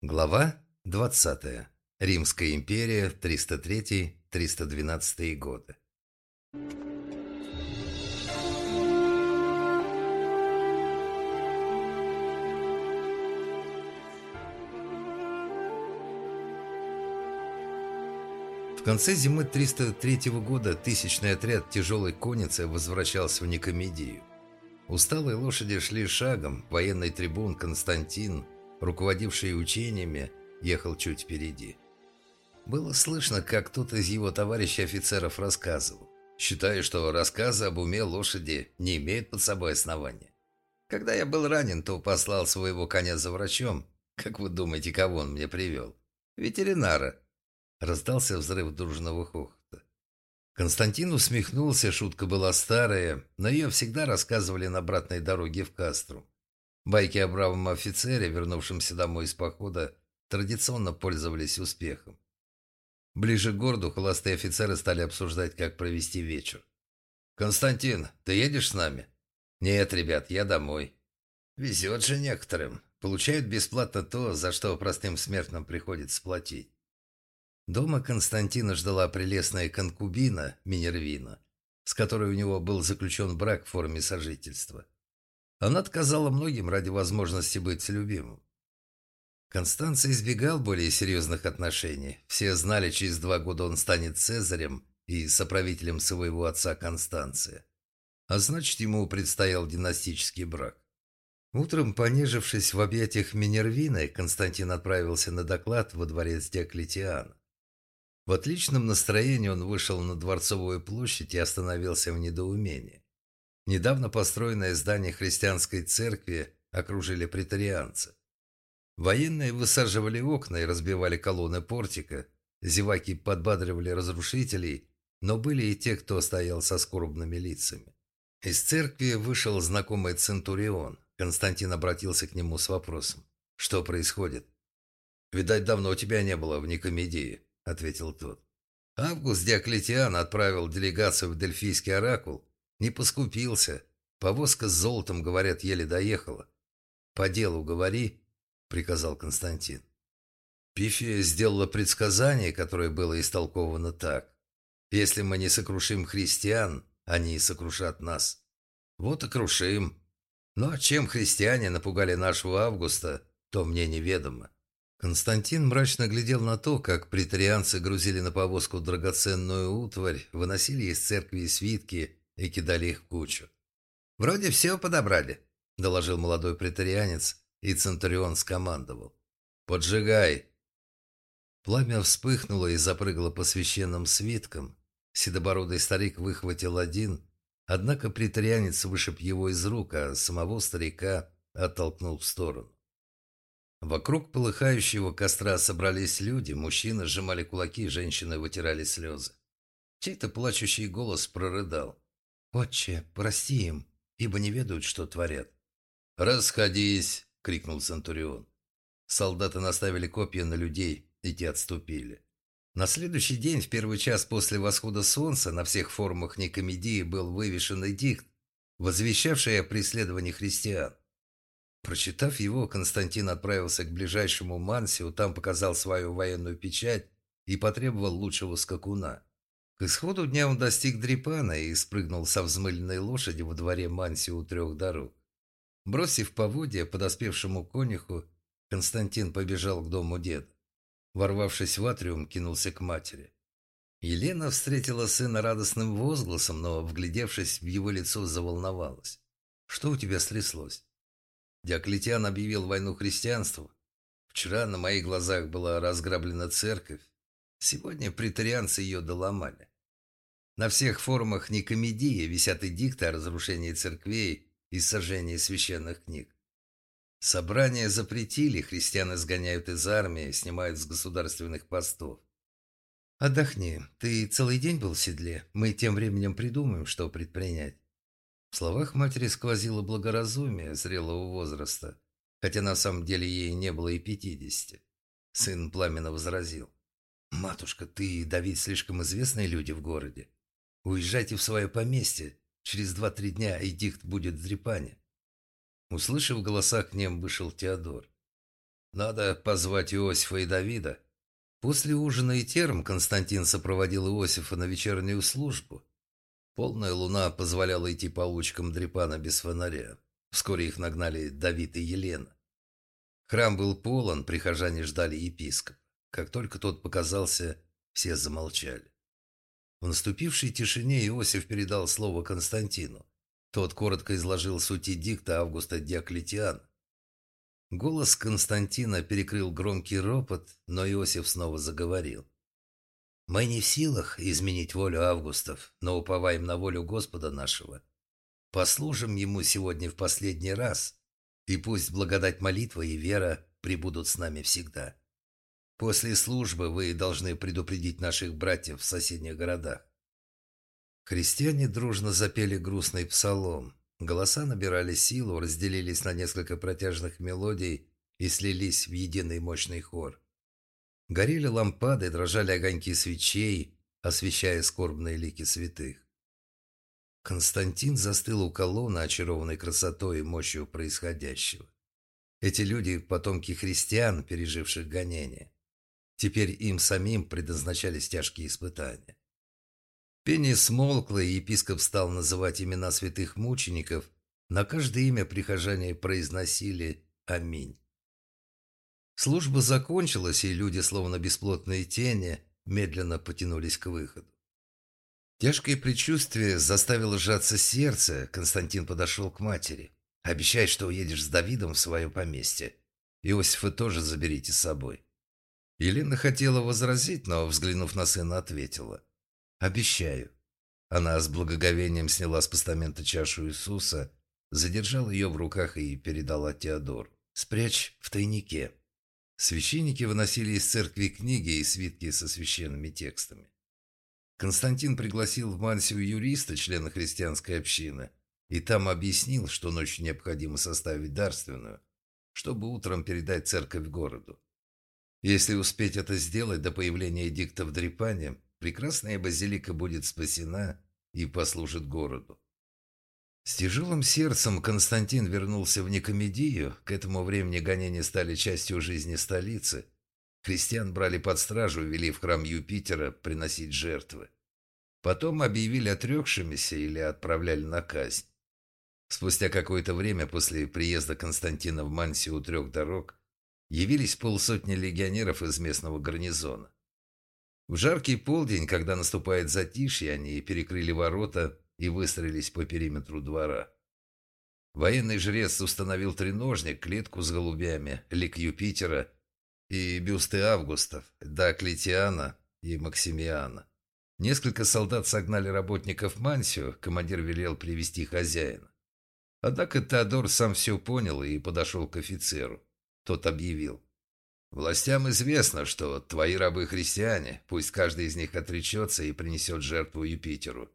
Глава 20. Римская империя, 303-312 годы. В конце зимы 303 года тысячный отряд тяжелой конницы возвращался в Никомедию. Усталые лошади шли шагом, военный трибун Константин – руководивший учениями, ехал чуть впереди. Было слышно, как кто-то из его товарищей офицеров рассказывал, считая, что рассказы об уме лошади не имеют под собой основания. Когда я был ранен, то послал своего коня за врачом. Как вы думаете, кого он мне привел? Ветеринара. Раздался взрыв дружного хохота. Константин усмехнулся, шутка была старая, но ее всегда рассказывали на обратной дороге в Кастру. Байки о бравом офицере, вернувшемся домой из похода, традиционно пользовались успехом. Ближе к городу холостые офицеры стали обсуждать, как провести вечер. «Константин, ты едешь с нами?» «Нет, ребят, я домой». «Везет же некоторым. Получают бесплатно то, за что простым смертным приходится платить». Дома Константина ждала прелестная конкубина Минервина, с которой у него был заключен брак в форме сожительства. Она отказала многим ради возможности быть любимым. Констанций избегал более серьезных отношений. Все знали, через два года он станет цезарем и соправителем своего отца Констанция. А значит, ему предстоял династический брак. Утром, понежившись в объятиях Минервины, Константин отправился на доклад во дворец Диоклетиана. В отличном настроении он вышел на Дворцовую площадь и остановился в недоумении. Недавно построенное здание христианской церкви окружили претарианцы. Военные высаживали окна и разбивали колонны портика, зеваки подбадривали разрушителей, но были и те, кто стоял со скорбными лицами. Из церкви вышел знакомый Центурион. Константин обратился к нему с вопросом. «Что происходит?» «Видать, давно тебя не было в Никомедии», — ответил тот. Август Диоклетиан отправил делегацию в Дельфийский оракул, не поскупился. Повозка с золотом, говорят, еле доехала. По делу говори, приказал Константин. Пифия сделала предсказание, которое было истолковано так. Если мы не сокрушим христиан, они и сокрушат нас. Вот и крушим. Ну а чем христиане напугали нашего Августа, то мне неведомо. Константин мрачно глядел на то, как претарианцы грузили на повозку драгоценную утварь, выносили из церкви свитки и кидали их в кучу. «Вроде все подобрали», – доложил молодой претарианец, и Центурион скомандовал. «Поджигай!» Пламя вспыхнуло и запрыгало по священным свиткам. Седобородый старик выхватил один, однако претарианец вышиб его из рук, а самого старика оттолкнул в сторону. Вокруг полыхающего костра собрались люди, мужчины сжимали кулаки, женщины вытирали слезы. Чей-то плачущий голос прорыдал. «Отче, прости им, ибо не ведают, что творят». «Расходись!» — крикнул Центурион. Солдаты наставили копья на людей, и те отступили. На следующий день, в первый час после восхода солнца, на всех форумах Никомедии был вывешен эдикт, возвещавший о преследовании христиан. Прочитав его, Константин отправился к ближайшему Мансию, там показал свою военную печать и потребовал лучшего скакуна. К исходу дня он достиг Дрипана и спрыгнул со взмыленной лошади во дворе Манси у трех дорог. Бросив поводья подоспевшему конюху, Константин побежал к дому деда. Ворвавшись в атриум, кинулся к матери. Елена встретила сына радостным возгласом, но, вглядевшись в его лицо, заволновалась. «Что у тебя стряслось?» Диоклетиан объявил войну христианству. Вчера на моих глазах была разграблена церковь. Сегодня претарианцы ее доломали. На всех форумах Никомедии висят эдикты о разрушении церквей и сожжении священных книг. Собрания запретили, христиан изгоняют из армии, снимают с государственных постов. «Отдохни. Ты целый день был в седле. Мы тем временем придумаем, что предпринять». В словах матери сквозило благоразумие зрелого возраста, хотя на самом деле ей не было и пятидесяти. Сын пламенно возразил. «Матушка, ты и Давид слишком известные люди в городе. Уезжайте в свое поместье. Через два-три дня Эдикт будет в Дрипане». Услышав голоса, к ним вышел Теодор. Надо позвать Иосифа и Давида». После ужина и терм Константин сопроводил Иосифа на вечернюю службу. Полная луна позволяла идти по улочкам Дрепана без фонаря. Вскоре их нагнали Давид и Елена. Храм был полон, прихожане ждали епископа. Как только тот показался, все замолчали. В наступившей тишине Иосиф передал слово Константину. Тот коротко изложил суть эдикта Августа Диоклетиана. Голос Константина перекрыл громкий ропот, но Иосиф снова заговорил. «Мы не в силах изменить волю Августов, но уповаем на волю Господа нашего. Послужим Ему сегодня в последний раз, и пусть благодать молитва и вера пребудут с нами всегда. После службы вы должны предупредить наших братьев в соседних городах». Христиане дружно запели грустный псалом. Голоса набирали силу, разделились на несколько протяжных мелодий и слились в единый мощный хор. Горели лампады, дрожали огоньки свечей, освещая скорбные лики святых. Константин застыл у колонны, очарованной красотой и мощью происходящего. Эти люди – потомки христиан, переживших гонения. Теперь им самим предназначались тяжкие испытания. Пение смолкло, и епископ стал называть имена святых мучеников. На каждое имя прихожане произносили «Аминь». Служба закончилась, и люди, словно бесплотные тени, медленно потянулись к выходу. Тяжкое предчувствие заставило сжаться сердце. Константин подошел к матери. «Обещай, что уедешь с Давидом в свое поместье. Иосифа тоже заберите с собой». Елена хотела возразить, но, взглянув на сына, ответила. «Обещаю». Она с благоговением сняла с постамента чашу Иисуса, задержала ее в руках и передала Теодор. «Спрячь в тайнике». Священники выносили из церкви книги и свитки со священными текстами. Константин пригласил в Мансию юриста, члена христианской общины, и там объяснил, что ночью необходимо составить дарственную, чтобы утром передать церковь городу. Если успеть это сделать до появления эдикта в Дрипане, прекрасная базилика будет спасена и послужит городу. С тяжелым сердцем Константин вернулся в Никомедию. К этому времени гонения стали частью жизни столицы. Христиан брали под стражу и вели в храм Юпитера приносить жертвы. Потом объявили отрекшимися или отправляли на казнь. Спустя какое-то время после приезда Константина в Мансию у трех дорог явились полсотни легионеров из местного гарнизона. В жаркий полдень, когда наступает затишье, они перекрыли ворота и выстроились по периметру двора. Военный жрец установил треножник, клетку с голубями, лик Юпитера и бюсты Августов, Даклетиана и Максимиана. Несколько солдат согнали работников Мансию, командир велел привести хозяина. Однако Теодор сам все понял и подошел к офицеру. Тот объявил. Властям известно, что твои рабы христиане, пусть каждый из них отречется и принесет жертву Юпитеру.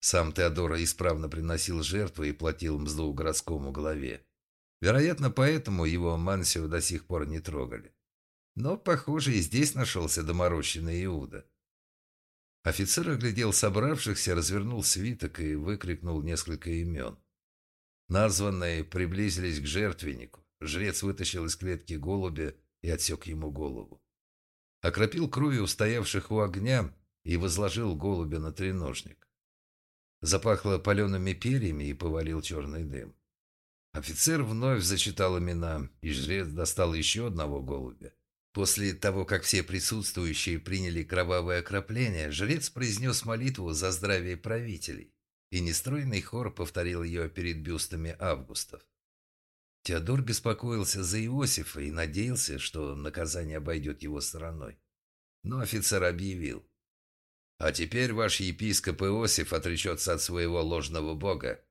Сам Теодора исправно приносил жертву и платил мзду городскому главе. Вероятно, поэтому его Мансио до сих пор не трогали. Но, похоже, и здесь нашелся доморощенный Иуда. Офицер оглядел собравшихся, развернул свиток и выкрикнул несколько имен. Названные приблизились к жертвеннику. Жрец вытащил из клетки голубя и отсек ему голову. Окропил кровью стоявших у огня и возложил голубя на треножник. Запахло палеными перьями и повалил черный дым. Офицер вновь зачитал имена, и жрец достал еще одного голубя. После того, как все присутствующие приняли кровавое окропление, жрец произнес молитву за здравие правителей, и нестройный хор повторил ее перед бюстами августов. Теодор беспокоился за Иосифа и надеялся, что наказание обойдет его стороной. Но офицер объявил. «А теперь ваш епископ Иосиф отречется от своего ложного бога.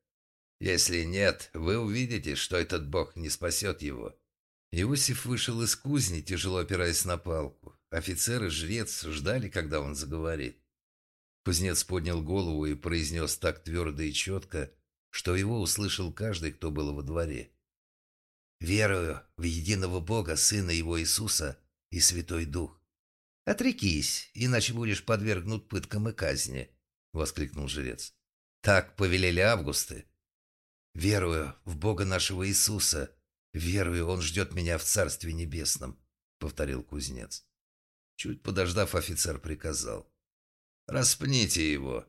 Если нет, вы увидите, что этот бог не спасет его». Иосиф вышел из кузни, тяжело опираясь на палку. Офицер и жрец ждали, когда он заговорит. Кузнец поднял голову и произнес так твердо и четко, что его услышал каждый, кто был во дворе. Верую в единого Бога, Сына Его Иисуса и Святой Дух. Отрекись, иначе будешь подвергнут пыткам и казни, — воскликнул жрец. Так повелели Августы. Верую в Бога нашего Иисуса, «Верую, он ждет меня в Царстве Небесном», — повторил кузнец. Чуть подождав, офицер приказал. «Распните его!»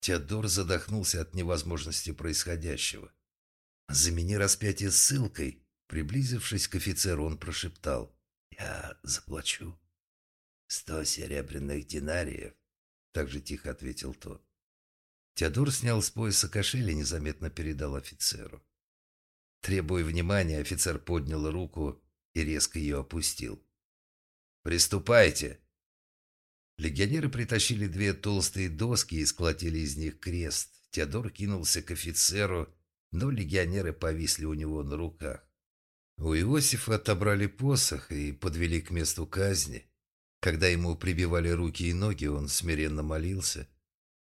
Теодор задохнулся от невозможности происходящего. «Замени распятие ссылкой!» Приблизившись к офицеру, он прошептал. «Я заплачу». «Сто серебряных динариев», — так же тихо ответил тот. Теодор снял с пояса кошель и незаметно передал офицеру. Требуя внимания, офицер поднял руку и резко ее опустил. «Приступайте!» Легионеры притащили две толстые доски и сколотили из них крест. Теодор кинулся к офицеру, но легионеры повисли у него на руках. У Иосифа отобрали посох и подвели к месту казни. Когда ему прибивали руки и ноги, он смиренно молился.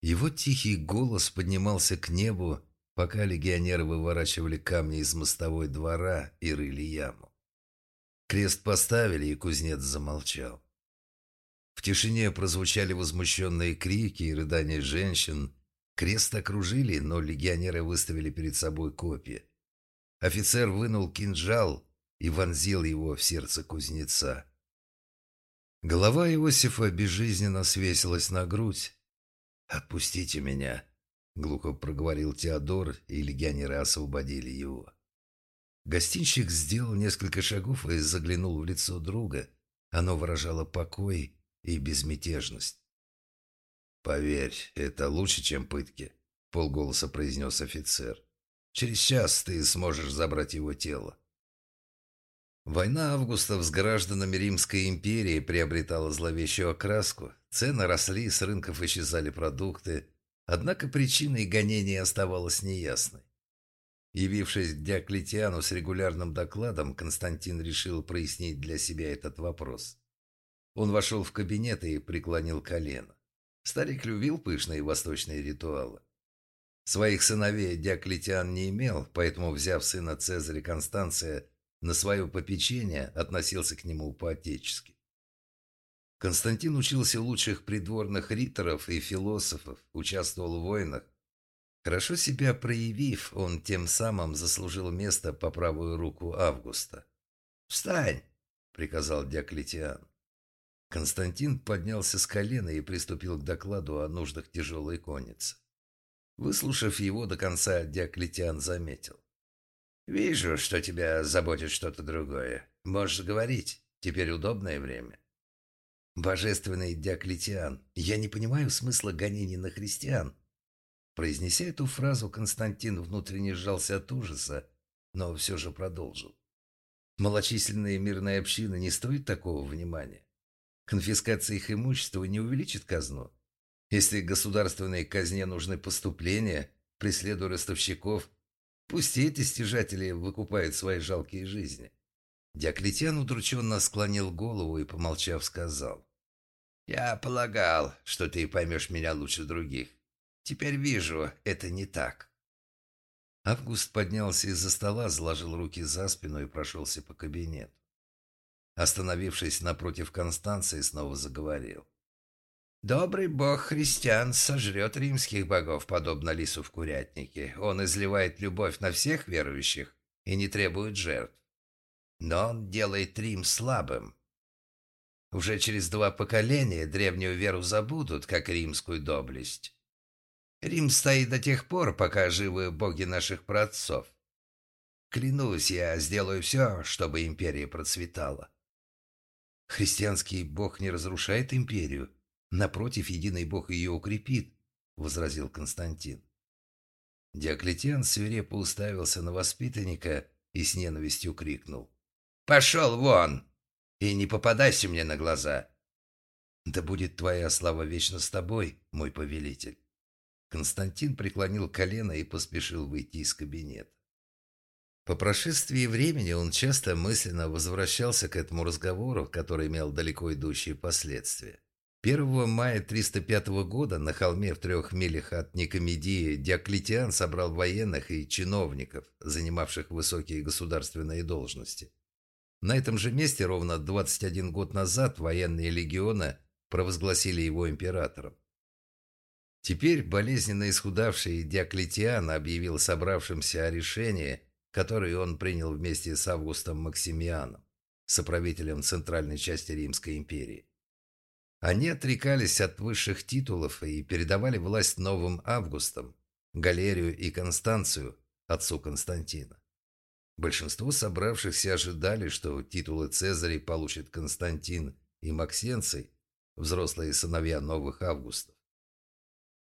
Его тихий голос поднимался к небу, пока легионеры выворачивали камни из мостовой двора и рыли яму. Крест поставили, и кузнец замолчал. В тишине прозвучали возмущенные крики и рыдания женщин. Крест окружили, но легионеры выставили перед собой копья. Офицер вынул кинжал и вонзил его в сердце кузнеца. Голова Иосифа безжизненно свесилась на грудь. «Отпустите меня», — глухо проговорил Теодор, и легионеры освободили его. Гостинщик сделал несколько шагов и заглянул в лицо друга. Оно выражало покой и безмятежность. «Поверь, это лучше, чем пытки», — полголоса произнес офицер. «Через час ты сможешь забрать его тело». Война августов с гражданами Римской империи приобретала зловещую окраску. Цены росли, с рынков исчезали продукты. Однако причина и гонения оставалась неясной. Явившись к Диоклетиану с регулярным докладом, Константин решил прояснить для себя этот вопрос. Он вошел в кабинет и преклонил колено. Старик любил пышные восточные ритуалы. Своих сыновей Диоклетиан не имел, поэтому, взяв сына Цезаря Констанция на свое попечение, относился к нему по-отечески. Константин учился у лучших придворных риторов и философов, участвовал в войнах, Хорошо себя проявив, он тем самым заслужил место по правую руку Августа. «Встань!» — приказал Диоклетиан. Константин поднялся с колена и приступил к докладу о нуждах тяжелой конницы. Выслушав его до конца, Диоклетиан заметил. «Вижу, что тебя заботит что-то другое. Можешь говорить. Теперь удобное время». «Божественный Диоклетиан, я не понимаю смысла гонений на христиан», Произнеся эту фразу, Константин внутренне сжался от ужаса, но все же продолжил. Малочисленные мирные общины не стоят такого внимания. Конфискация их имущества не увеличит казну. Если государственной казне нужны поступления, преследуя ростовщиков, пусть эти стяжатели выкупают свои жалкие жизни. Диоклетиан удрученно склонил голову и, помолчав, сказал. «Я полагал, что ты поймешь меня лучше других. Теперь вижу, это не так. Август поднялся из-за стола, заложил руки за спину и прошелся по кабинету. Остановившись напротив Констанции, снова заговорил. «Добрый бог христиан сожрет римских богов, подобно лису в курятнике. Он изливает любовь на всех верующих и не требует жертв. Но он делает Рим слабым. Уже через два поколения древнюю веру забудут, как римскую доблесть. Рим стоит до тех пор, пока живы боги наших праотцов. Клянусь, я сделаю все, чтобы империя процветала. Христианский бог не разрушает империю. Напротив, единый бог ее укрепит, — возразил Константин. Диоклетиан свирепо уставился на воспитанника и с ненавистью крикнул. «Пошел вон! И не попадайся мне на глаза!» «Да будет твоя слава вечно с тобой, мой повелитель!» Константин преклонил колено и поспешил выйти из кабинета. По прошествии времени он часто мысленно возвращался к этому разговору, который имел далеко идущие последствия. 1 мая 305 года на холме в трех милях от Никомедии Диоклетиан собрал военных и чиновников, занимавших высокие государственные должности. На этом же месте ровно 21 год назад военные легионы провозгласили его императором. Теперь болезненно исхудавший Диоклетиан объявил собравшимся о решении, который он принял вместе с Августом Максимианом, соправителем центральной части Римской империи. Они отрекались от высших титулов и передавали власть новым Августам, Галерию и Констанцию, отцу Константина. Большинство собравшихся ожидали, что титулы Цезарей получат Константин и Максенций, взрослые сыновья новых Августов.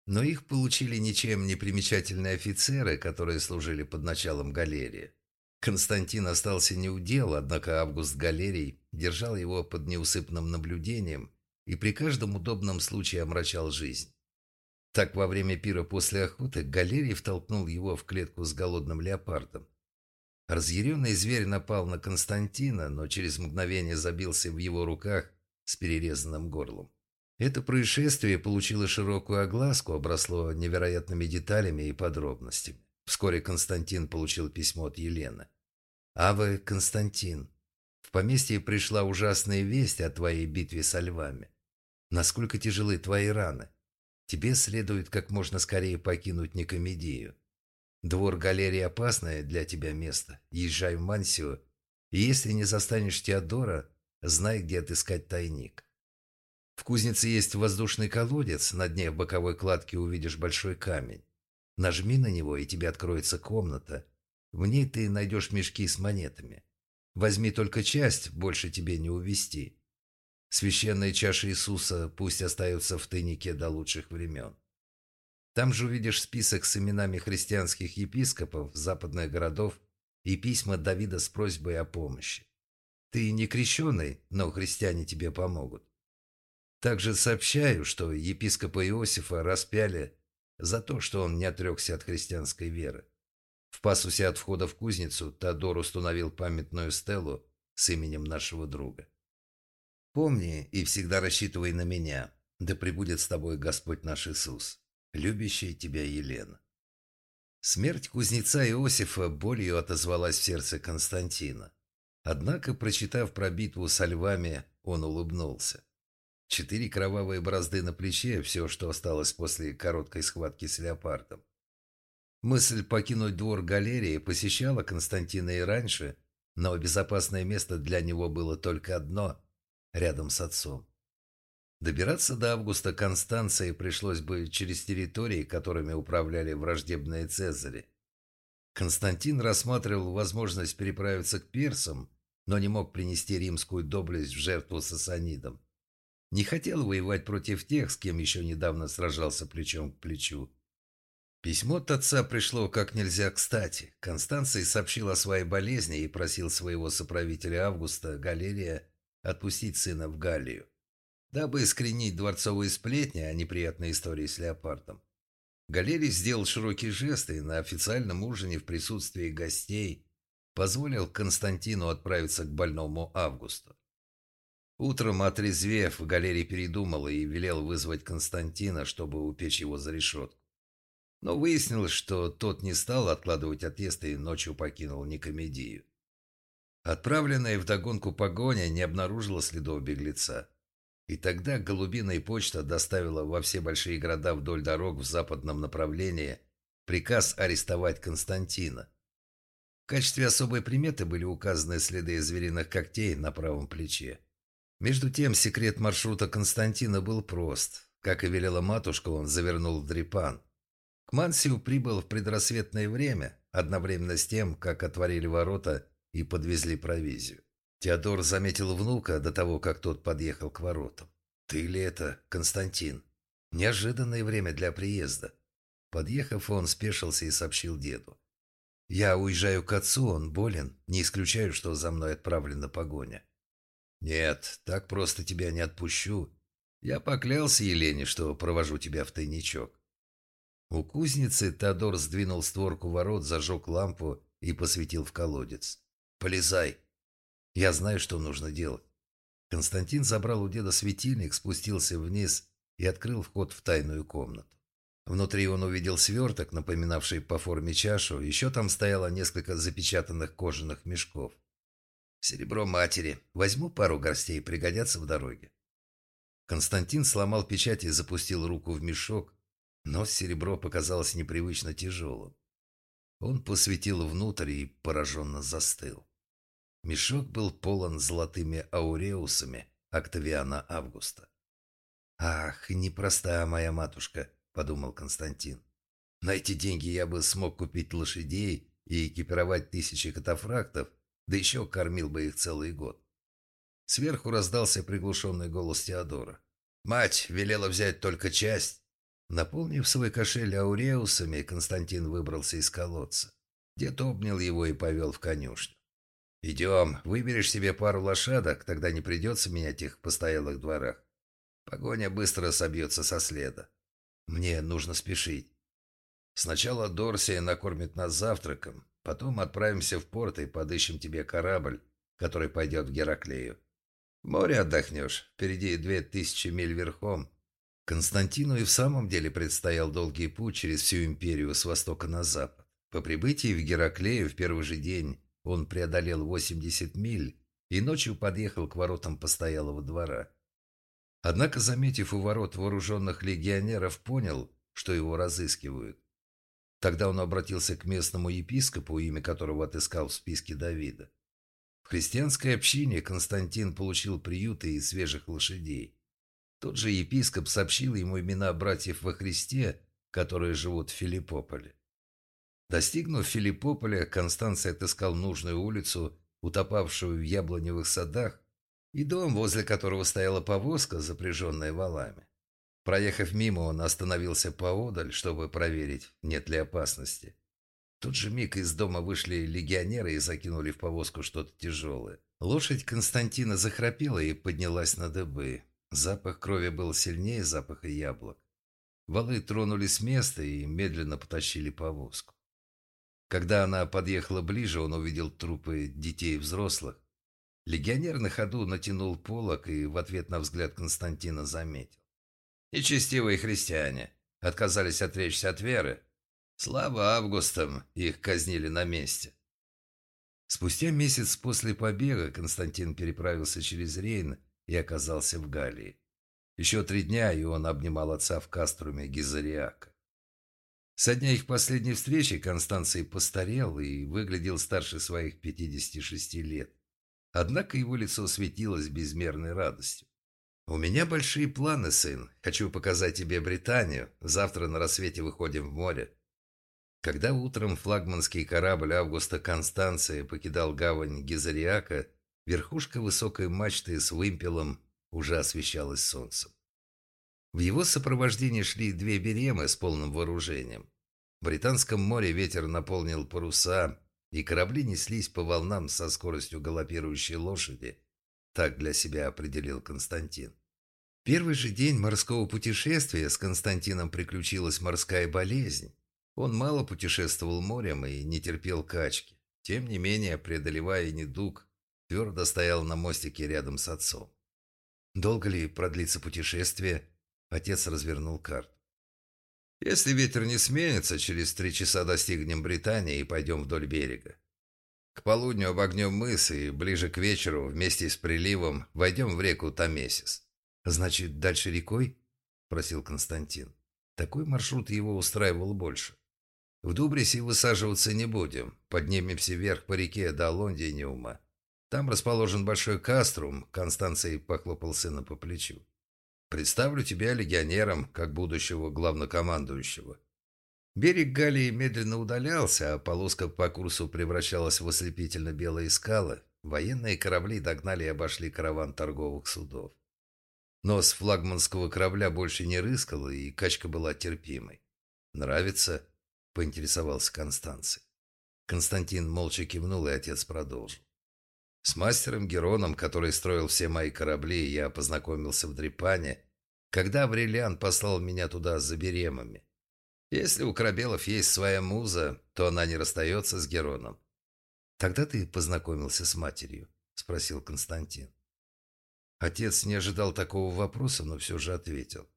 Но их получили ничем не примечательные офицеры, которые служили под началом Галерия. Константин остался неудел, однако Август Галерий держал его под неусыпным наблюдением и при каждом удобном случае омрачал жизнь. Так во время пира после охоты Галерий втолкнул его в клетку с голодным леопардом. Разъяренный зверь напал на Константина, но через мгновение забился в его руках с перерезанным горлом. Это происшествие получило широкую огласку, обросло невероятными деталями и подробностями. Вскоре Константин получил письмо от Елены. «Аве, Константин, в поместье пришла ужасная весть о твоей битве со львами. Насколько тяжелы твои раны? Тебе следует как можно скорее покинуть Никомедию. Двор галерии опасное для тебя место. Езжай в Мансию, и если не застанешь Теодора, знай, где отыскать тайник. В кузнице есть воздушный колодец, на дне в боковой кладке увидишь большой камень. Нажми на него, и тебе откроется комната. В ней ты найдешь мешки с монетами. Возьми только часть, больше тебе не увести. Священная чаша Иисуса пусть остается в тайнике до лучших времен. Там же увидишь список с именами христианских епископов западных городов и письма Давида с просьбой о помощи. Ты не крещеный, но христиане тебе помогут. Также сообщаю, что епископа Иосифа распяли за то, что он не отрекся от христианской веры. В пасусе от входа в кузницу Тодор установил памятную стелу с именем нашего друга. Помни и всегда рассчитывай на меня. Да пребудет с тобой Господь наш Иисус, любящая тебя Елена. Смерть кузнеца Иосифа болью отозвалась в сердце Константина. Однако, прочитав про битву со львами, он улыбнулся. Четыре кровавые борозды на плече – все, что осталось после короткой схватки с леопардом. Мысль покинуть двор галереи посещала Константина и раньше, но безопасное место для него было только одно – рядом с отцом. Добираться до Августа Констанции пришлось бы через территории, которыми управляли враждебные Цезари. Константин рассматривал возможность переправиться к персам, но не мог принести римскую доблесть в жертву сасанидам. Не хотел воевать против тех, с кем еще недавно сражался плечом к плечу. Письмо от отца пришло как нельзя кстати. Констанций сообщил о своей болезни и просил своего соправителя Августа, Галерия, отпустить сына в Галлию, дабы искоренить дворцовые сплетни о неприятной истории с леопардом. Галерий сделал широкий жест и на официальном ужине в присутствии гостей позволил Константину отправиться к больному Августу. Утром, отрезвев, Галерий передумал и велел вызвать Константина, чтобы упечь его за решетку. Но выяснилось, что тот не стал откладывать отъезд и ночью покинул Никомедию. Отправленная вдогонку погоня не обнаружила следов беглеца. И тогда голубиная почта доставила во все большие города вдоль дорог в западном направлении приказ арестовать Константина. В качестве особой приметы были указаны следы звериных когтей на правом плече. Между тем, секрет маршрута Константина был прост. Как и велела матушка, он завернул в дрепан. К Мансию прибыл в предрассветное время, одновременно с тем, как отворили ворота и подвезли провизию. Теодор заметил внука до того, как тот подъехал к воротам. «Ты ли это, Константин? Неожиданное время для приезда». Подъехав, он спешился и сообщил деду. «Я уезжаю к отцу, он болен. Не исключаю, что за мной отправлена погоня». «Нет, так просто тебя не отпущу. Я поклялся Елене, что провожу тебя в тайничок». У кузницы Теодор сдвинул створку ворот, зажег лампу и посветил в колодец. Полезай. Я знаю, что нужно делать. Константин забрал у деда светильник, спустился вниз и открыл вход в тайную комнату. Внутри он увидел сверток, напоминавший по форме чашу, еще там стояло несколько запечатанных кожаных мешков. «Серебро матери. Возьму пару горстей, пригодятся в дороге». Константин сломал печать и запустил руку в мешок, но серебро показалось непривычно тяжелым. Он посветил внутрь и пораженно застыл. Мешок был полон золотыми ауреусами Октавиана Августа. «Ах, непростая моя матушка», — подумал Константин. «На эти деньги я бы смог купить лошадей и экипировать тысячи катафрактов, да еще кормил бы их целый год». Сверху раздался приглушенный голос Теодора. «Мать велела взять только часть». Наполнив свой кошель ауреусами, Константин выбрался из колодца. Дед обнял его и повел в конюшню. «Идем, выберешь себе пару лошадок, тогда не придется менять их в постоялых дворах. Погоня быстро собьется со следа. Мне нужно спешить. Сначала Дорсия накормит нас завтраком, потом отправимся в порт и подыщем тебе корабль, который пойдет в Гераклею. В море отдохнешь, впереди две тысячи миль верхом. Константину и в самом деле предстоял долгий путь через всю империю с востока на запад. По прибытии в Гераклею в первый же день он преодолел 80 миль и ночью подъехал к воротам постоялого двора. Однако, заметив у ворот вооруженных легионеров, понял, что его разыскивают. Тогда он обратился к местному епископу, имя которого отыскал в списке Давида. В христианской общине Константин получил приюты и свежих лошадей. Тот же епископ сообщил ему имена братьев во Христе, которые живут в Филиппополе. Достигнув Филиппополя, Констанций отыскал нужную улицу, утопавшую в яблоневых садах, и дом, возле которого стояла повозка, запряженная валами. Проехав мимо, он остановился поодаль, чтобы проверить, нет ли опасности. В тот же миг из дома вышли легионеры и закинули в повозку что-то тяжелое. Лошадь Константина захрапела и поднялась на дыбы. Запах крови был сильнее запаха яблок. Валы тронулись с места и медленно потащили повозку. Когда она подъехала ближе, он увидел трупы детей и взрослых, Легионер на ходу натянул полок и в ответ на взгляд Константина заметил. Нечестивые христиане отказались отречься от веры. Слава августам их казнили на месте. Спустя месяц после побега Константин переправился через Рейн и оказался в Галлии. Еще три дня, и он обнимал отца в каструме Гизариака. Со дня их последней встречи Констанций постарел и выглядел старше своих 56 лет. Однако его лицо светилось безмерной радостью. «У меня большие планы, сын. Хочу показать тебе Британию. Завтра на рассвете выходим в море». Когда утром флагманский корабль Августа Констанция покидал гавань Гизариака, верхушка высокой мачты с вымпелом уже освещалась солнцем. В его сопровождении шли две беремы с полным вооружением. В Британском море ветер наполнил паруса, и корабли неслись по волнам со скоростью галопирующей лошади. Так для себя определил Константин. Первый же день морского путешествия с Константином приключилась морская болезнь. Он мало путешествовал морем и не терпел качки. Тем не менее, преодолевая недуг, твердо стоял на мостике рядом с отцом. Долго ли продлится путешествие? Отец развернул карту. Если ветер не сменится, через три часа достигнем Британии и пойдем вдоль берега. К полудню обогнем мыс и ближе к вечеру вместе с приливом войдем в реку Тамесис. Значит, дальше рекой? Просил Константин. Такой маршрут его устраивал больше. В Дубрисе высаживаться не будем. Поднимемся вверх по реке до Лондиниума. Там расположен большой каструм, Констанций похлопал сына по плечу. Представлю тебя легионером, как будущего главнокомандующего». Берег Галии медленно удалялся, а полоска по курсу превращалась в ослепительно белые скалы. Военные корабли догнали и обошли караван торговых судов. Нос флагманского корабля больше не рыскал, и качка была терпимой. «Нравится?» – поинтересовался Констанций. Константин молча кивнул, и отец продолжил. С мастером Героном, который строил все мои корабли, я познакомился в Дрипане, когда Аврелиан послал меня туда за беремами. Если у корабелов есть своя муза, то она не расстается с Героном. «Тогда ты познакомился с матерью?» – спросил Константин. Отец не ожидал такого вопроса, но все же ответил.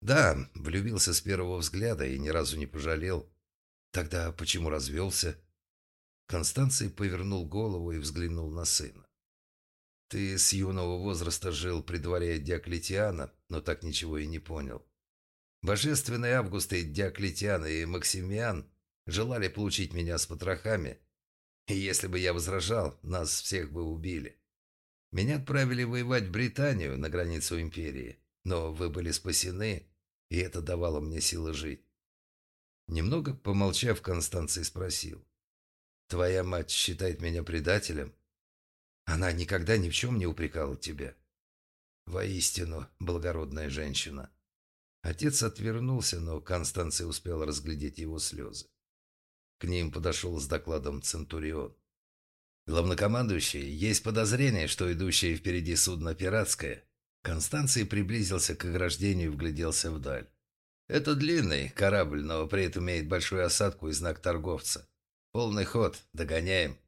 «Да, влюбился с первого взгляда и ни разу не пожалел. Тогда почему развелся?» Констанций повернул голову и взглянул на сына. «Ты с юного возраста жил при дворе Диоклетиана, но так ничего и не понял. Божественный Август и Диоклетиан и Максимиан желали получить меня с потрохами, и если бы я возражал, нас всех бы убили. Меня отправили воевать в Британию на границу империи, но вы были спасены, и это давало мне силы жить. Немного помолчав, Констанций спросил. «Твоя мать считает меня предателем? Она никогда ни в чем не упрекала тебя?» «Воистину, благородная женщина». Отец отвернулся, но Констанция успел разглядеть его слезы. К ним подошел с докладом Центурион. «Главнокомандующий, есть подозрение, что идущее впереди судно пиратское». Констанций приблизился к ограждению и вгляделся вдаль. «Это длинный корабль, но при этом имеет большую осадку и знак торговца. Полный ход, догоняем».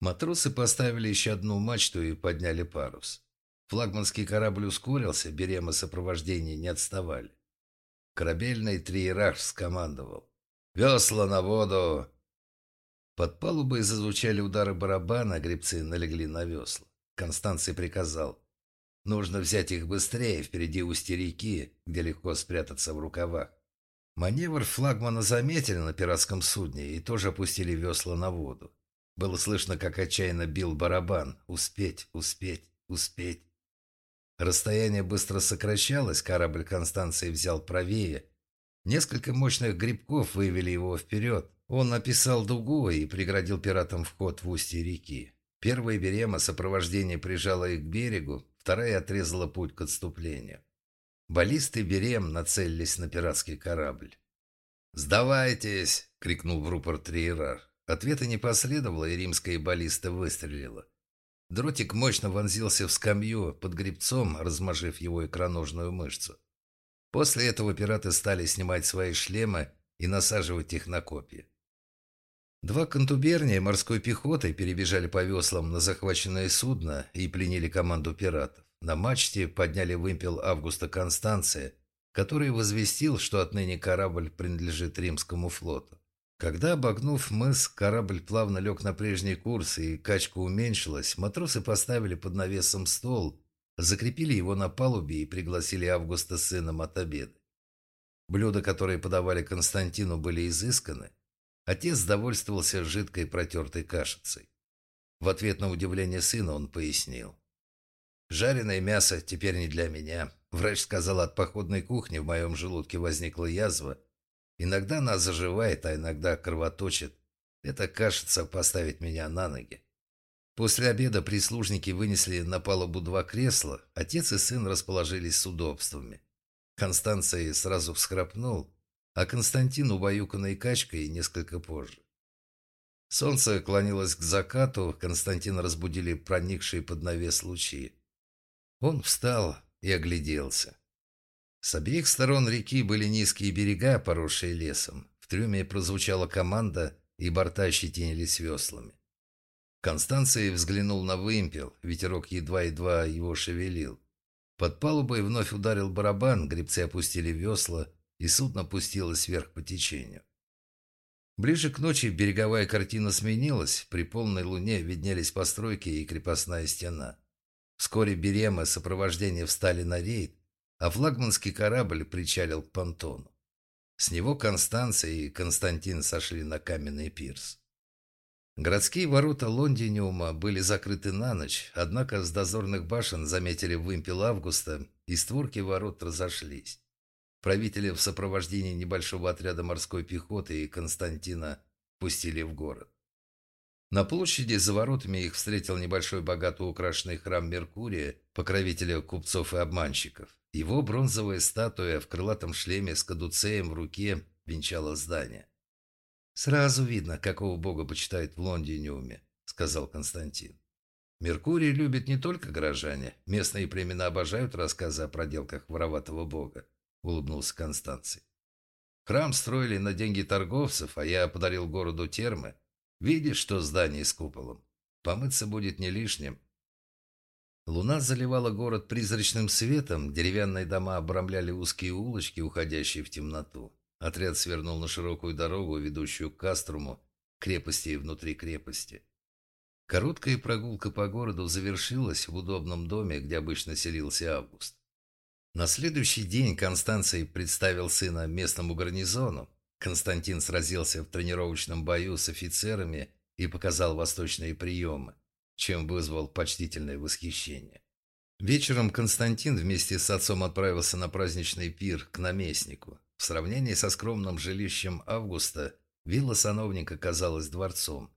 Матросы поставили еще одну мачту и подняли парус. Флагманский корабль ускорился, беремы сопровождения не отставали. Корабельный триерарх скомандовал. «Весла на воду!» Под палубой зазвучали удары барабана, гребцы налегли на весла. Констанций приказал. «Нужно взять их быстрее, впереди устья реки, где легко спрятаться в рукавах». Маневр флагмана заметили на пиратском судне и тоже опустили весла на воду. Было слышно, как отчаянно бил барабан. «Успеть, успеть, успеть!» Расстояние быстро сокращалось, корабль Констанции взял правее. Несколько мощных грибков вывели его вперед. Он описал дугу и преградил пиратам вход в устье реки. Первая берема сопровождения прижала их к берегу, вторая отрезала путь к отступлению. Баллисты берем нацелились на пиратский корабль. «Сдавайтесь!» — крикнул в рупор Триерар. Ответа не последовало, и римская баллиста выстрелила. Дротик мощно вонзился в скамью под грибцом, размажив его икроножную мышцу. После этого пираты стали снимать свои шлемы и насаживать их на копья. Два контуберния морской пехоты перебежали по веслам на захваченное судно и пленили команду пиратов. На мачте подняли вымпел Августа Констанция, который возвестил, что отныне корабль принадлежит римскому флоту. Когда, обогнув мыс, корабль плавно лег на прежний курс и качка уменьшилась, матросы поставили под навесом стол, закрепили его на палубе и пригласили Августа с сыном от обеда. Блюда, которые подавали Константину, были изысканы. Отец довольствовался жидкой протертой кашицей. В ответ на удивление сына он пояснил. «Жареное мясо теперь не для меня. Врач сказал, от походной кухни в моем желудке возникла язва – Иногда она заживает, а иногда кровоточит. Это, кажется, поставить меня на ноги. После обеда прислужники вынесли на палубу два кресла. Отец и сын расположились с удобствами. Констанция сразу всхрапнул, а Константин, убаюканной качкой, несколько позже. Солнце клонилось к закату, Константина разбудили проникшие под навес лучи. Он встал и огляделся. С обеих сторон реки были низкие берега, поросшие лесом. В трюме прозвучала команда, и борта ощетинились веслами. Констанция взглянул на вымпел, ветерок едва-едва его шевелил. Под палубой вновь ударил барабан, гребцы опустили весла, и судно пустилось вверх по течению. Ближе к ночи береговая картина сменилась, при полной луне виднелись постройки и крепостная стена. Вскоре Берема сопровождение встали на рейд, а флагманский корабль причалил к понтону. С него Констанция и Константин сошли на каменный пирс. Городские ворота Лондиниума были закрыты на ночь, однако с дозорных башен заметили вымпел августа, и створки ворот разошлись. Правители в сопровождении небольшого отряда морской пехоты и Константина пустили в город. На площади за воротами их встретил небольшой богато украшенный храм Меркурия, покровителя купцов и обманщиков. Его бронзовая статуя в крылатом шлеме с кадуцеем в руке венчала здание. «Сразу видно, какого бога почитают в Лондиниуме», — сказал Константин. «Меркурий любит не только горожане. Местные племена обожают рассказы о проделках вороватого бога», — улыбнулся Констанций. «Храм строили на деньги торговцев, а я подарил городу термы, Видишь, что здание с куполом? Помыться будет не лишним. Луна заливала город призрачным светом, деревянные дома обрамляли узкие улочки, уходящие в темноту. Отряд свернул на широкую дорогу, ведущую к Каструму, крепости и внутри крепости. Короткая прогулка по городу завершилась в удобном доме, где обычно селился Август. На следующий день Констанций представил сына местному гарнизону. Константин сразился в тренировочном бою с офицерами и показал восточные приемы, чем вызвал почтительное восхищение. Вечером Константин вместе с отцом отправился на праздничный пир к наместнику. В сравнении со скромным жилищем Августа, вилла сановника казалась дворцом.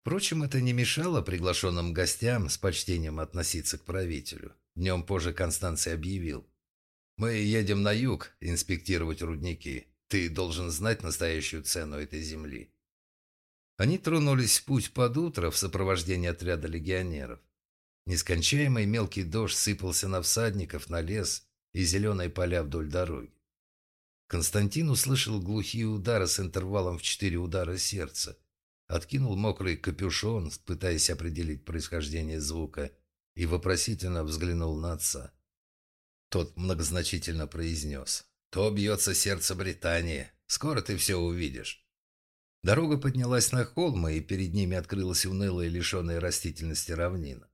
Впрочем, это не мешало приглашенным гостям с почтением относиться к правителю. Днем позже Констанций объявил. «Мы едем на юг инспектировать рудники. Ты должен знать настоящую цену этой земли». Они тронулись в путь под утро в сопровождении отряда легионеров. Нескончаемый мелкий дождь сыпался на всадников, на лес и зеленые поля вдоль дороги. Константин услышал глухие удары с интервалом в четыре удара сердца. Откинул мокрый капюшон, пытаясь определить происхождение звука, и вопросительно взглянул на отца. Тот многозначительно произнес. «То бьется сердце Британии. Скоро ты все увидишь». Дорога поднялась на холм, и перед ними открылась унылая, лишенная растительности равнина.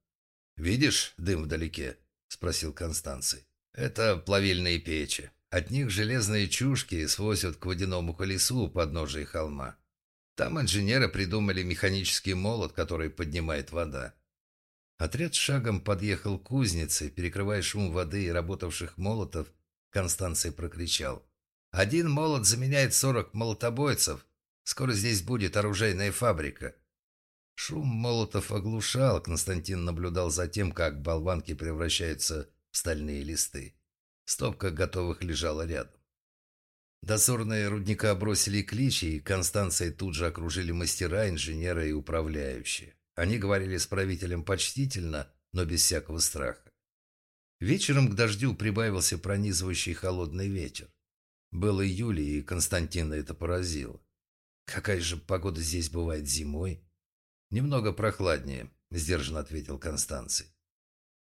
«Видишь дым вдалеке?» – спросил Констанций. «Это плавильные печи. От них железные чушки свозят к водяному колесу у подножия холма. Там инженеры придумали механический молот, который поднимает вода. Отряд шагом подъехал к кузнице, перекрывая шум воды и работавших молотов, Констанций прокричал. «Один молот заменяет сорок молотобойцев. Скоро здесь будет оружейная фабрика». Шум молотов оглушал, Константин наблюдал за тем, как болванки превращаются в стальные листы. Стопка готовых лежала рядом. Дозорные рудника бросили кличи, и Констанции тут же окружили мастера, инженеры и управляющие. Они говорили с правителем почтительно, но без всякого страха. Вечером к дождю прибавился пронизывающий холодный ветер. Был июль, и Константина это поразило. «Какая же погода здесь бывает зимой?» «Немного прохладнее», – сдержанно ответил Констанций.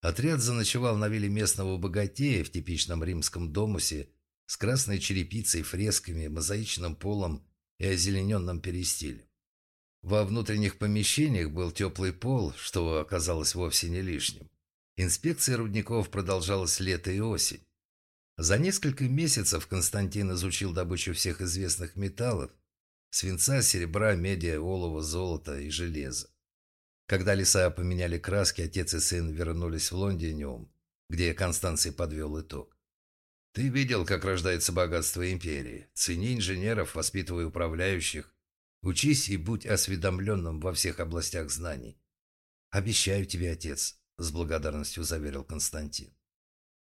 Отряд заночевал на вилле местного богатея в типичном римском домусе с красной черепицей, фресками, мозаичным полом и озелененным перестилем. Во внутренних помещениях был теплый пол, что оказалось вовсе не лишним. Инспекция рудников продолжалась лето и осень. За несколько месяцев Константин изучил добычу всех известных металлов – свинца, серебра, меди, олова, золота и железа. Когда леса поменяли краски, отец и сын вернулись в Лондиниум, где Констанций подвел итог. «Ты видел, как рождается богатство империи. Цени инженеров, воспитывай управляющих, Учись и будь осведомленным во всех областях знаний. Обещаю тебе, отец, с благодарностью заверил Константин.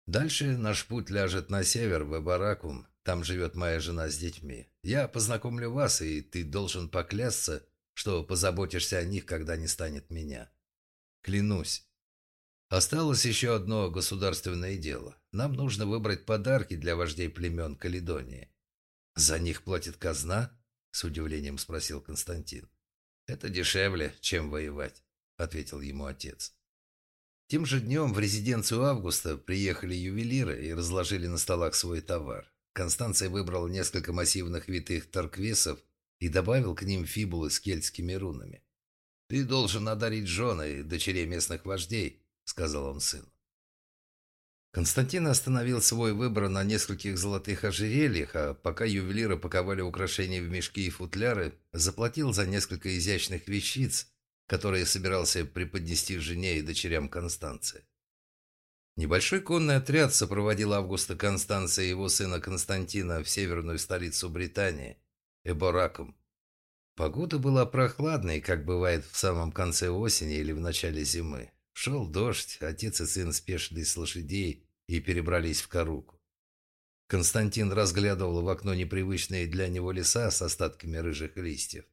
Дальше наш путь ляжет на север, в Эбаракум. Там живет моя жена с детьми. Я познакомлю вас, и ты должен поклясться, что позаботишься о них, когда не станет меня. Клянусь. Осталось еще одно государственное дело. Нам нужно выбрать подарки для вождей племен Каледонии. За них платит казна? С удивлением спросил Константин. «Это дешевле, чем воевать», — ответил ему отец. Тем же днем в резиденцию Августа приехали ювелиры и разложили на столах свой товар. Констанция выбрал несколько массивных витых торквесов и добавил к ним фибулы с кельтскими рунами. «Ты должен одарить жены и дочерей местных вождей», — сказал он сыну. Константин остановил свой выбор на нескольких золотых ожерельях, а пока ювелиры паковали украшения в мешки и футляры, заплатил за несколько изящных вещиц, которые собирался преподнести жене и дочерям Констанции. Небольшой конный отряд сопроводил Августа Констанция и его сына Константина в северную столицу Британии, Эборакум. Погода была прохладной, как бывает в самом конце осени или в начале зимы. Шел дождь, отец и сын спешили с лошадей и перебрались в Каруку. Константин разглядывал в окно непривычные для него леса с остатками рыжих листьев.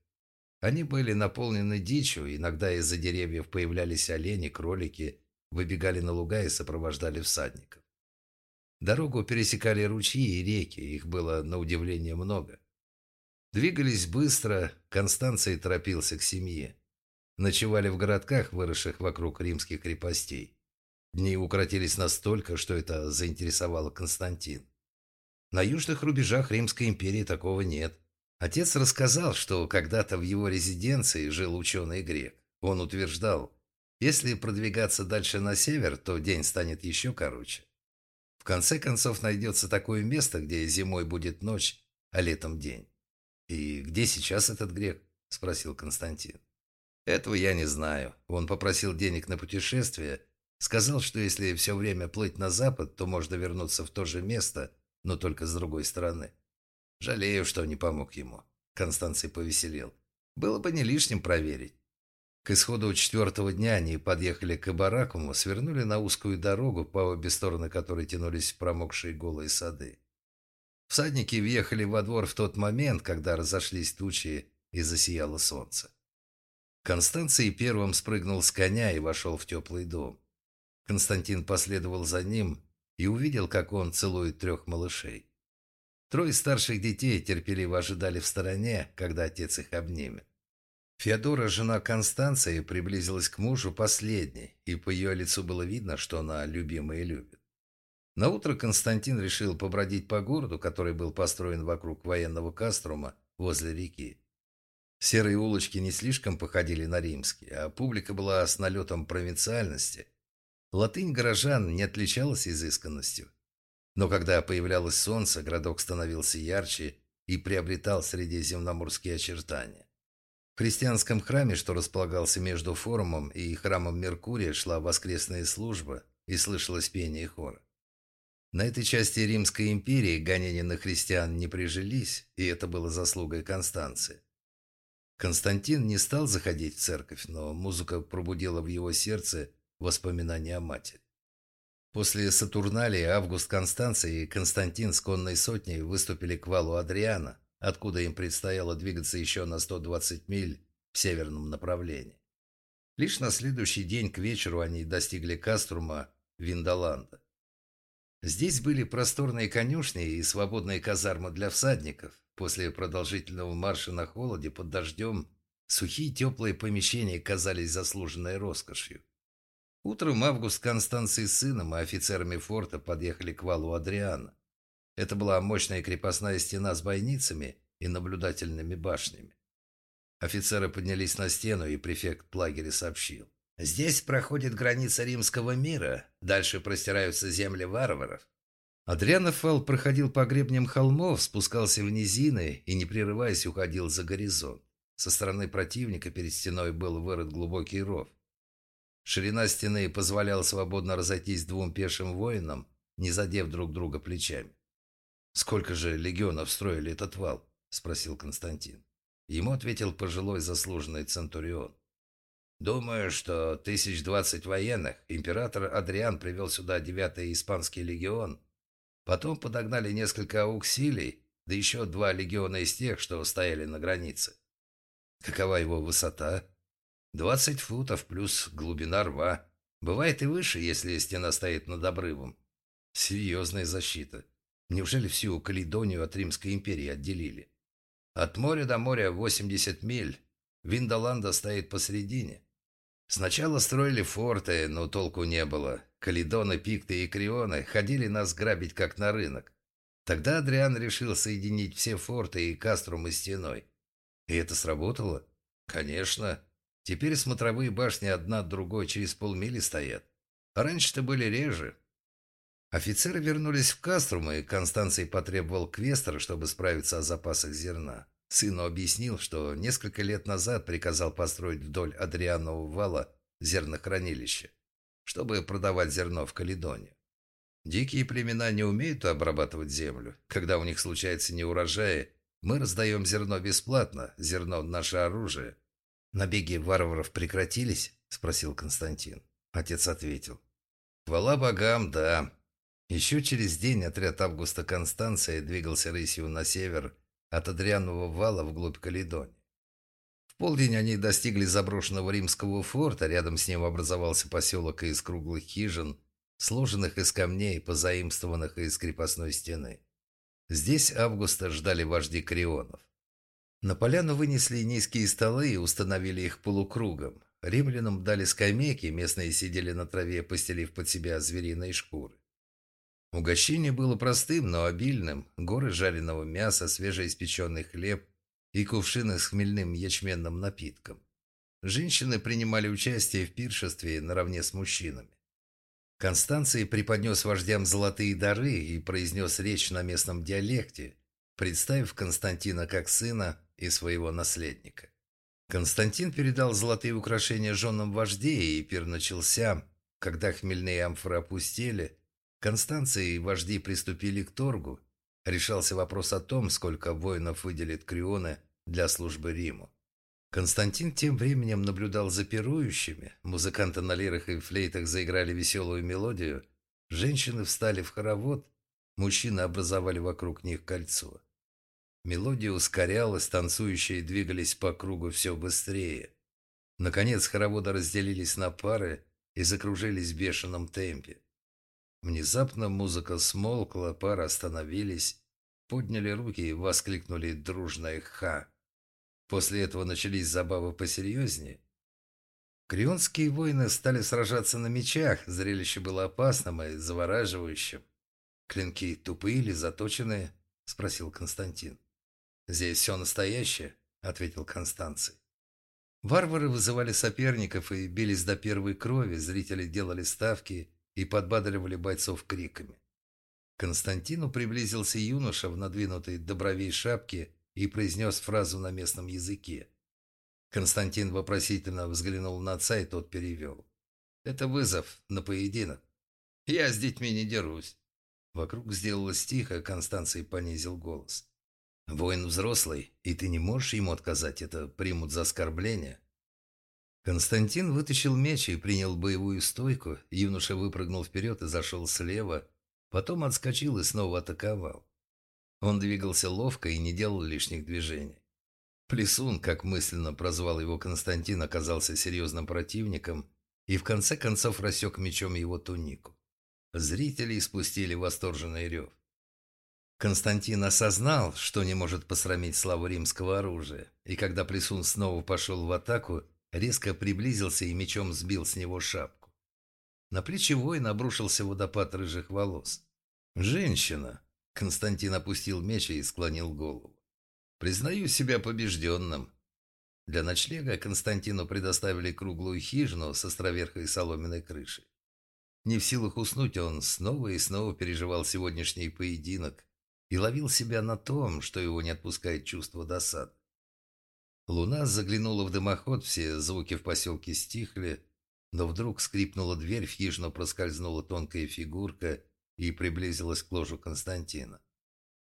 Они были наполнены дичью, иногда из-за деревьев появлялись олени, кролики, выбегали на луга и сопровождали всадников. Дорогу пересекали ручьи и реки, их было на удивление много. Двигались быстро, Констанций торопился к семье. Ночевали в городках, выросших вокруг римских крепостей. Дни укоротились настолько, что это заинтересовало Константин. На южных рубежах Римской империи такого нет. Отец рассказал, что когда-то в его резиденции жил ученый грек. Он утверждал, если продвигаться дальше на север, то день станет еще короче. В конце концов найдется такое место, где зимой будет ночь, а летом день. «И где сейчас этот грек?» – спросил Константин. «Этого я не знаю. Он попросил денег на путешествие, сказал, что если все время плыть на запад, то можно вернуться в то же место, но только с другой стороны. Жалею, что не помог ему». Констанций повеселел. «Было бы не лишним проверить». К исходу четвертого дня они подъехали к Баракуму, свернули на узкую дорогу, по обе стороны которой тянулись промокшие голые сады. Всадники въехали во двор в тот момент, когда разошлись тучи и засияло солнце. Констанций первым спрыгнул с коня и вошел в теплый дом. Константин последовал за ним и увидел, как он целует трех малышей. Трое старших детей терпеливо ожидали в стороне, когда отец их обнимет. Феодора, жена Констанции, приблизилась к мужу последней, и по ее лицу было видно, что она любима и любит. Наутро Константин решил побродить по городу, который был построен вокруг военного каструма возле реки. Серые улочки не слишком походили на римские, а публика была с налетом провинциальности. Латынь горожан не отличалась изысканностью. Но когда появлялось солнце, городок становился ярче и приобретал средиземноморские очертания. В христианском храме, что располагался между форумом и храмом Меркурия, шла воскресная служба и слышалось пение хора. На этой части Римской империи гонения на христиан не прижились, и это было заслугой Констанции. Константин не стал заходить в церковь, но музыка пробудила в его сердце воспоминания о матери. После Сатурналии Август Констанция и Константин с конной сотней выступили к валу Адриана, откуда им предстояло двигаться еще на 120 миль в северном направлении. Лишь на следующий день к вечеру они достигли Каструма Виндоланда. Здесь были просторные конюшни и свободные казармы для всадников. После продолжительного марша на холоде под дождем сухие теплые помещения казались заслуженной роскошью. Утром Август Констанции с сыном и офицерами форта подъехали к валу Адриана. Это была мощная крепостная стена с бойницами и наблюдательными башнями. Офицеры поднялись на стену, и префект лагеря сообщил. «Здесь проходит граница римского мира, дальше простираются земли варваров». Адрианов вал проходил по гребням холмов, спускался в низины и, не прерываясь, уходил за горизонт. Со стороны противника перед стеной был вырыт глубокий ров. Ширина стены позволяла свободно разойтись двум пешим воинам, не задев друг друга плечами. «Сколько же легионов строили этот вал?» – спросил Константин. Ему ответил пожилой заслуженный центурион. «Думаю, что тысяч двадцать военных император Адриан привел сюда девятый испанский легион. Потом подогнали несколько ауксилий, да еще два легиона из тех, что стояли на границе. Какова его высота? Двадцать футов плюс глубина рва. Бывает и выше, если стена стоит над обрывом. Серьезная защита. Неужели всю Каледонию от Римской империи отделили? От моря до моря 80 миль. Виндоланда стоит посередине. Сначала строили форты, но толку не было. Каледоны, Пикты и Крионы ходили нас грабить, как на рынок. Тогда Адриан решил соединить все форты и Каструм и стеной. И это сработало? Конечно. Теперь смотровые башни одна от другой через полмили стоят. А раньше-то были реже. Офицеры вернулись в Каструм, и Констанций потребовал квестера, чтобы справиться о запасах зерна. Сыну объяснил, что несколько лет назад приказал построить вдоль Адрианового вала зернохранилище, чтобы продавать зерно в Каледонию. Дикие племена не умеют обрабатывать землю. Когда у них случается неурожай, мы раздаем зерно бесплатно, зерно – наше оружие. «Набеги варваров прекратились?» – спросил Константин. Отец ответил. «Хвала богам, да. Еще через день отряд Августа Констанция двигался рысью на север от Адрианового вала вглубь Каледонии. В полдень они достигли заброшенного римского форта, рядом с ним образовался поселок из круглых хижин, сложенных из камней, позаимствованных из крепостной стены. Здесь Августа ждали вожди Крионов. На поляну вынесли низкие столы и установили их полукругом. Римлянам дали скамейки, местные сидели на траве, постелив под себя звериные шкуры. Угощение было простым, но обильным. Горы жареного мяса, свежеиспеченный хлеб и кувшины с хмельным ячменным напитком. Женщины принимали участие в пиршестве наравне с мужчинами. Констанций преподнес вождям золотые дары и произнес речь на местном диалекте, представив Константина как сына и своего наследника. Константин передал золотые украшения женам вождей, и пир начался. Когда хмельные амфоры опустели, Констанция и вожди приступили к торгу. Решался вопрос о том, сколько воинов выделит Крионы для службы Риму. Константин тем временем наблюдал за пирующими. Музыканты на лирах и флейтах заиграли веселую мелодию. Женщины встали в хоровод, мужчины образовали вокруг них кольцо. Мелодия ускорялась, танцующие двигались по кругу все быстрее. Наконец хороводы разделились на пары и закружились в бешеном темпе. Внезапно музыка смолкла, пары остановились, подняли руки и воскликнули дружное «Ха!». После этого начались забавы посерьезнее. Крионские воины стали сражаться на мечах, зрелище было опасным и завораживающим. «Клинки тупые или заточенные?» – спросил Константин. «Здесь все настоящее», — ответил Констанций. Варвары вызывали соперников и бились до первой крови, зрители делали ставки и подбадривали бойцов криками. К Константину приблизился юноша в надвинутой до бровей шапке и произнес фразу на местном языке. Константин вопросительно взглянул на отца, и тот перевел. «Это вызов на поединок. Я с детьми не дерусь». Вокруг сделалось тихо, Констанций понизил голос. Воин взрослый, и ты не можешь ему отказать, это примут за оскорбление. Константин вытащил меч и принял боевую стойку. Юноша выпрыгнул вперед и зашел слева, потом отскочил и снова атаковал. Он двигался ловко и не делал лишних движений. Плесун, как мысленно прозвал его Константин, оказался серьезным противником и в конце концов рассек мечом его тунику. Зрители испустили восторженный рев. Константин осознал, что не может посрамить славу римского оружия, и когда Плесун снова пошел в атаку, резко приблизился и мечом сбил с него шапку. На плечи воина обрушился водопад рыжих волос. «Женщина!» Константин опустил меч и склонил голову. «Признаю себя побежденным». Для ночлега Константину предоставили круглую хижину с островерхой соломенной крышей. Не в силах уснуть, он снова и снова переживал сегодняшний поединок, и ловил себя на том, что его не отпускает чувство досад. Луна заглянула в дымоход, все звуки в поселке стихли, но вдруг скрипнула дверь, в хижину проскользнула тонкая фигурка и приблизилась к ложу Константина.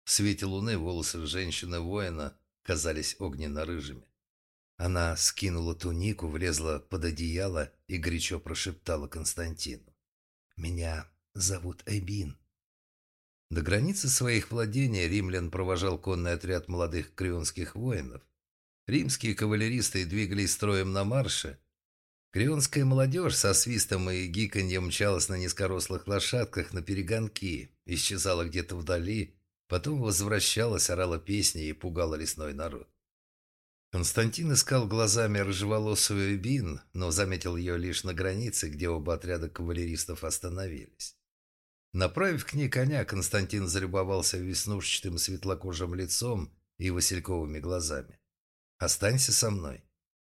В свете луны волосы женщины-воина казались огненно-рыжими. Она скинула тунику, влезла под одеяло и горячо прошептала Константину. «Меня зовут Эбин». До границы своих владений римлян провожал конный отряд молодых крионских воинов. Римские кавалеристы двигались строем на марше. Крионская молодежь со свистом и гиканьем мчалась на низкорослых лошадках на перегонки, исчезала где-то вдали, потом возвращалась, орала песни и пугала лесной народ. Константин искал глазами рыжеволосую Бин, но заметил ее лишь на границе, где оба отряда кавалеристов остановились. Направив к ней коня, Константин залюбовался веснушчатым светлокожим лицом и васильковыми глазами. «Останься со мной».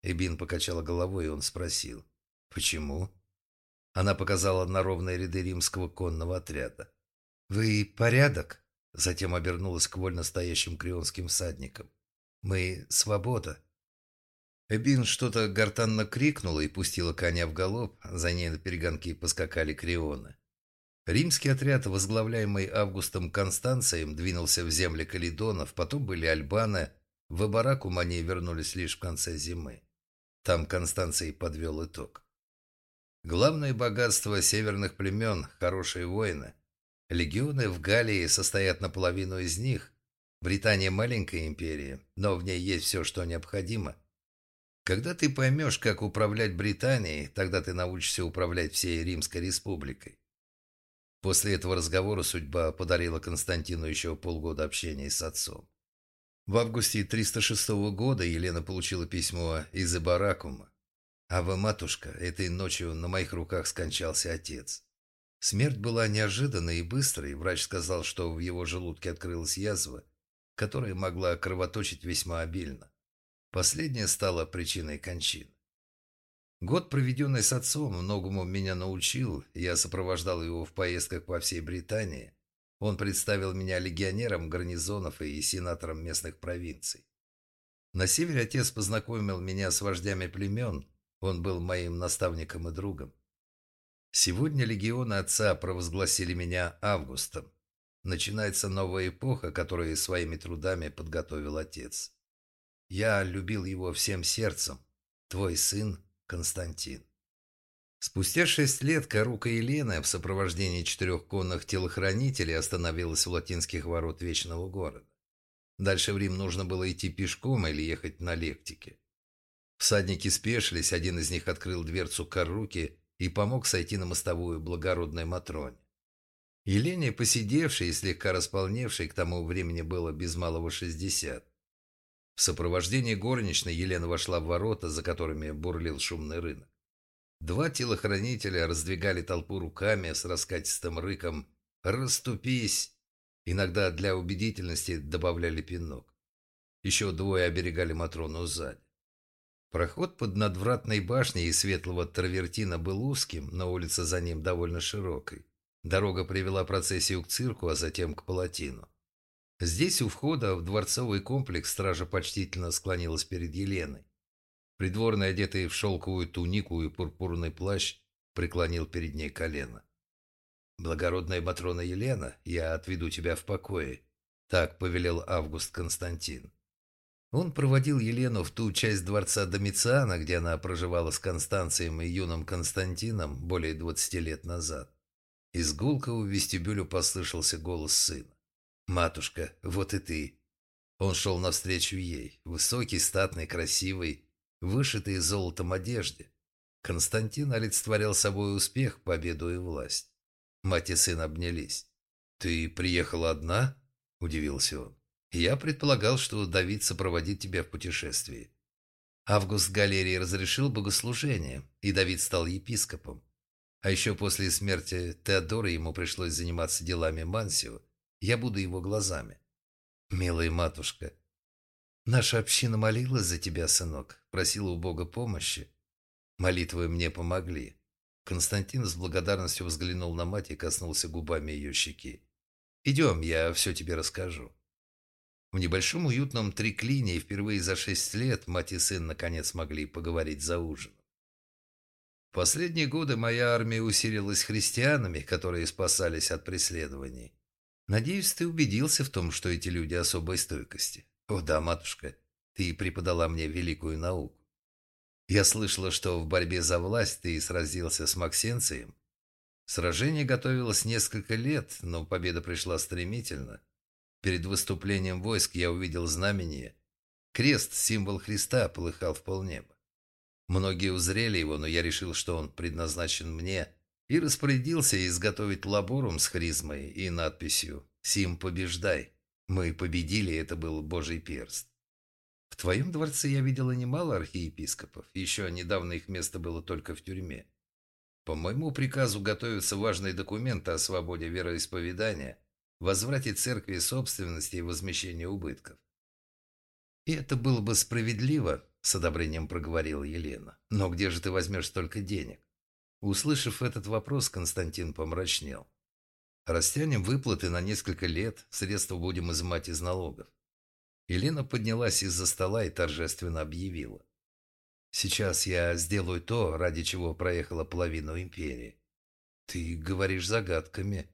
Эбин покачала головой, и он спросил. «Почему?» Она показала на ровные ряды римского конного отряда. «Вы порядок?» Затем обернулась к вольно стоящим крионским всадникам. «Мы свобода». Эбин что-то гортанно крикнула и пустила коня в галоп, за ней на перегонки поскакали крионы. Римский отряд, возглавляемый Августом Констанцием, двинулся в земли Калидонов, потом были Альбаны. В Бараку они вернулись лишь в конце зимы. Там Констанций подвел итог. Главное богатство северных племен – хорошие воины. Легионы в Галлии состоят наполовину из них. Британия – маленькая империя, но в ней есть все, что необходимо. Когда ты поймешь, как управлять Британией, тогда ты научишься управлять всей Римской республикой. После этого разговора судьба подарила Константину еще полгода общения с отцом. В августе 306 года Елена получила письмо из Ибаракума. «А вы, матушка, этой ночью на моих руках скончался отец. Смерть была неожиданной и быстрой. Врач сказал, что в его желудке открылась язва, которая могла кровоточить весьма обильно. Последняя стала причиной кончины. Год, проведенный с отцом, многому меня научил. Я сопровождал его в поездках по всей Британии. Он представил меня легионером гарнизонов и сенатором местных провинций. На севере отец познакомил меня с вождями племен, он был моим наставником и другом. Сегодня легионы отца провозгласили меня Августом. Начинается новая эпоха, которую своими трудами подготовил отец. Я любил его всем сердцем. Твой сын Константин. Спустя шесть лет Карука Елена в сопровождении четырех конных телохранителей остановилась у латинских ворот Вечного города. Дальше в Рим нужно было идти пешком или ехать на лектике. Всадники спешились, один из них открыл дверцу Каруки и помог сойти на мостовую благородной Матроне. Елене, посидевшей и слегка располневшей, к тому времени было без малого шестьдесят. В сопровождении горничной Елена вошла в ворота, за которыми бурлил шумный рынок. Два телохранителя раздвигали толпу руками с раскатистым рыком «Раступись!». Иногда для убедительности добавляли пинок. Еще двое оберегали Матрону сзади. Проход под надвратной башней из светлого травертина был узким, но улица за ним довольно широкой. Дорога привела процессию к цирку, а затем к палатину. Здесь у входа в дворцовый комплекс стража почтительно склонилась перед Еленой. Придворный, одетый в шелковую тунику и пурпурный плащ, преклонил перед ней колено. «Благородная Матрона Елена, я отведу тебя в покое», — так повелел Август Константин. Он проводил Елену в ту часть дворца Домициана, где она проживала с Констанцием и юным Константином более двадцати лет назад. Из гулкого вестибюля послышался голос сына. «Матушка, вот и ты». Он шел навстречу ей, высокий, статный, красивый, вышитый золотом одежде. Константин олицетворял собой успех, победу и власть. Мать и сын обнялись. «Ты приехала одна?» – удивился он. «Я предполагал, что Давид сопроводит тебя в путешествии». Август Галерий разрешил богослужение, и Давид стал епископом. А еще после смерти Теодора ему пришлось заниматься делами Мансио. Я буду его глазами. «Милая матушка, Наша община молилась за тебя, сынок, просила у Бога помощи. Молитвы мне помогли. Константин с благодарностью взглянул на мать и коснулся губами ее щеки. «Идем, я все тебе расскажу». В небольшом уютном триклине впервые за шесть лет мать и сын наконец могли поговорить за ужином. В последние годы моя армия усилилась христианами, которые спасались от преследований. Надеюсь, ты убедился в том, что эти люди особой стойкости. «О да, матушка, ты преподала мне великую науку. Я слышала, что в борьбе за власть ты сразился с Максенцием. Сражение готовилось несколько лет, но победа пришла стремительно. Перед выступлением войск я увидел знамение. Крест, символ Христа, полыхал в полнеба. Многие узрели его, но я решил, что он предназначен мне, и распорядился изготовить лаборум с хризмой и надписью «Сим побеждай». Мы победили, это был Божий перст. В твоем дворце я видела немало архиепископов, еще недавно их место было только в тюрьме. По моему приказу готовятся важные документы о свободе вероисповедания, возврате церкви собственности и возмещении убытков. И это было бы справедливо, с одобрением проговорила Елена. Но где же ты возьмешь столько денег? Услышав этот вопрос, Константин помрачнел. Растянем выплаты на несколько лет, средства будем изымать из налогов. Елена поднялась из-за стола и торжественно объявила. «Сейчас я сделаю то, ради чего проехала половину империи. Ты говоришь загадками.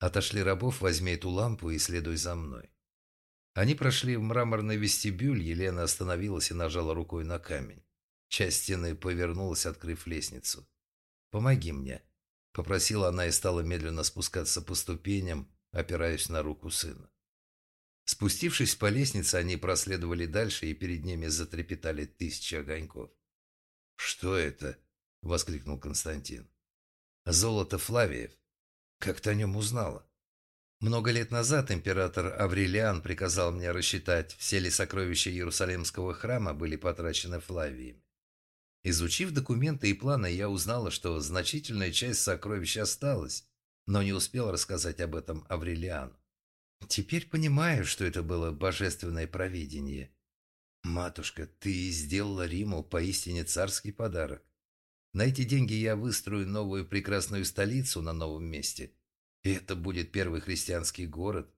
Отошли рабов, возьми эту лампу и следуй за мной». Они прошли в мраморный вестибюль, Елена остановилась и нажала рукой на камень. Часть стены повернулась, открыв лестницу. «Помоги мне», Попросила она и стала медленно спускаться по ступеням, опираясь на руку сына. Спустившись по лестнице, они проследовали дальше, и перед ними затрепетали тысячи огоньков. «Что это?» — воскликнул Константин. «Золото Флавиев. Как ты о нем узнала?» Много лет назад император Аврелиан приказал мне рассчитать, все ли сокровища Иерусалимского храма были потрачены Флавиями. Изучив документы и планы, я узнала, что значительная часть сокровищ осталась, но не успел рассказать об этом Аврелиану. Теперь понимаю, что это было божественное провидение. Матушка, ты сделала Риму поистине царский подарок. На эти деньги я выстрою новую прекрасную столицу на новом месте. И это будет первый христианский город.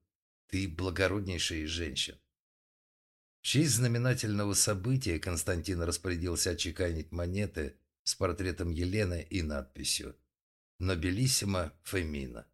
Ты благороднейшая из женщин. В честь знаменательного события Константин распорядился отчеканить монеты с портретом Елены и надписью «Нобелиссима Фемина».